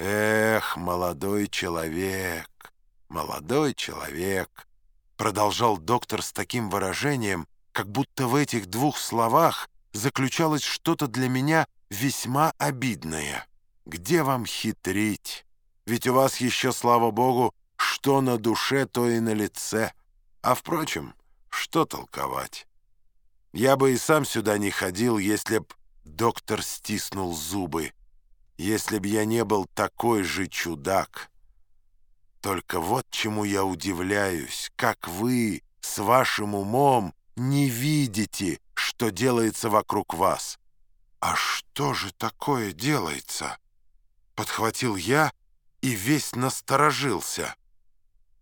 «Эх, молодой человек, молодой человек», продолжал доктор с таким выражением, как будто в этих двух словах заключалось что-то для меня весьма обидное. «Где вам хитрить? Ведь у вас еще, слава богу, что на душе, то и на лице. А, впрочем, что толковать? Я бы и сам сюда не ходил, если б доктор стиснул зубы если б я не был такой же чудак. Только вот чему я удивляюсь, как вы с вашим умом не видите, что делается вокруг вас. «А что же такое делается?» Подхватил я и весь насторожился.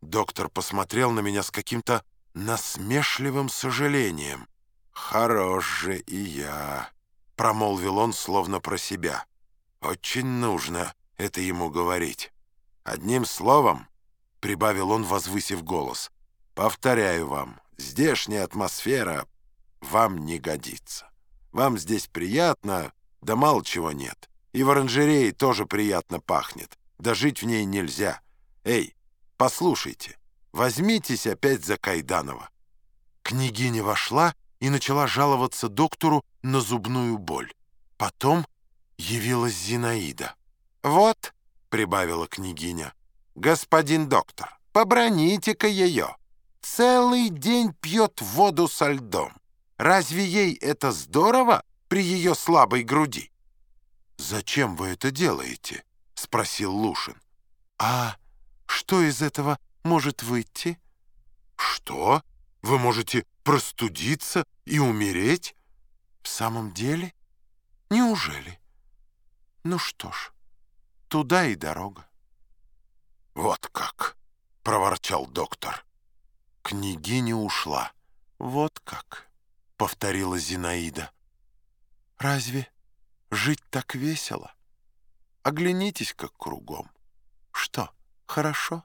Доктор посмотрел на меня с каким-то насмешливым сожалением. «Хорош же и я», — промолвил он словно про себя. Очень нужно это ему говорить. Одним словом, — прибавил он, возвысив голос, — повторяю вам, здешняя атмосфера вам не годится. Вам здесь приятно, да мало чего нет. И в оранжерее тоже приятно пахнет, да жить в ней нельзя. Эй, послушайте, возьмитесь опять за Кайданова. Княгиня вошла и начала жаловаться доктору на зубную боль. Потом явилась Зинаида. «Вот», — прибавила княгиня, — «господин доктор, поброните-ка ее. Целый день пьет воду со льдом. Разве ей это здорово при ее слабой груди?» «Зачем вы это делаете?» — спросил Лушин. «А что из этого может выйти?» «Что? Вы можете простудиться и умереть?» «В самом деле? Неужели?» Ну что ж, туда и дорога. «Вот как!» — проворчал доктор. Княгиня ушла. «Вот как!» — повторила Зинаида. «Разве жить так весело? Оглянитесь как кругом. Что, хорошо?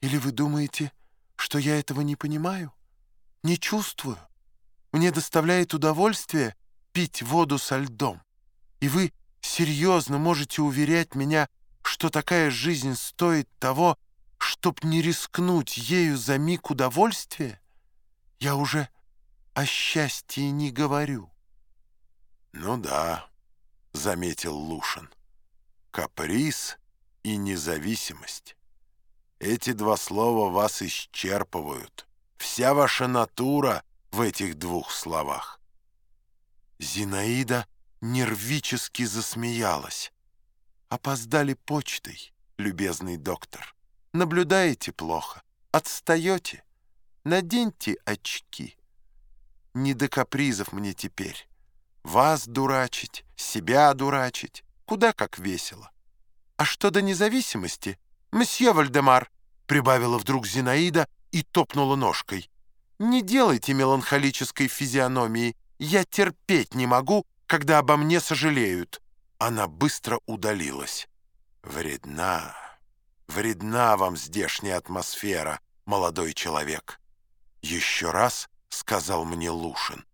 Или вы думаете, что я этого не понимаю? Не чувствую? Мне доставляет удовольствие пить воду со льдом. И вы серьезно можете уверять меня, что такая жизнь стоит того, чтоб не рискнуть ею за миг удовольствия? Я уже о счастье не говорю. «Ну да», — заметил Лушин, — «каприз и независимость. Эти два слова вас исчерпывают. Вся ваша натура в этих двух словах». Зинаида нервически засмеялась. «Опоздали почтой, любезный доктор. Наблюдаете плохо, отстаете. Наденьте очки. Не до капризов мне теперь. Вас дурачить, себя дурачить. Куда как весело. А что до независимости, месье Вальдемар, прибавила вдруг Зинаида и топнула ножкой. Не делайте меланхолической физиономии. Я терпеть не могу, когда обо мне сожалеют. Она быстро удалилась. Вредна, вредна вам здешняя атмосфера, молодой человек. Еще раз сказал мне Лушин.